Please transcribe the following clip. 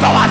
to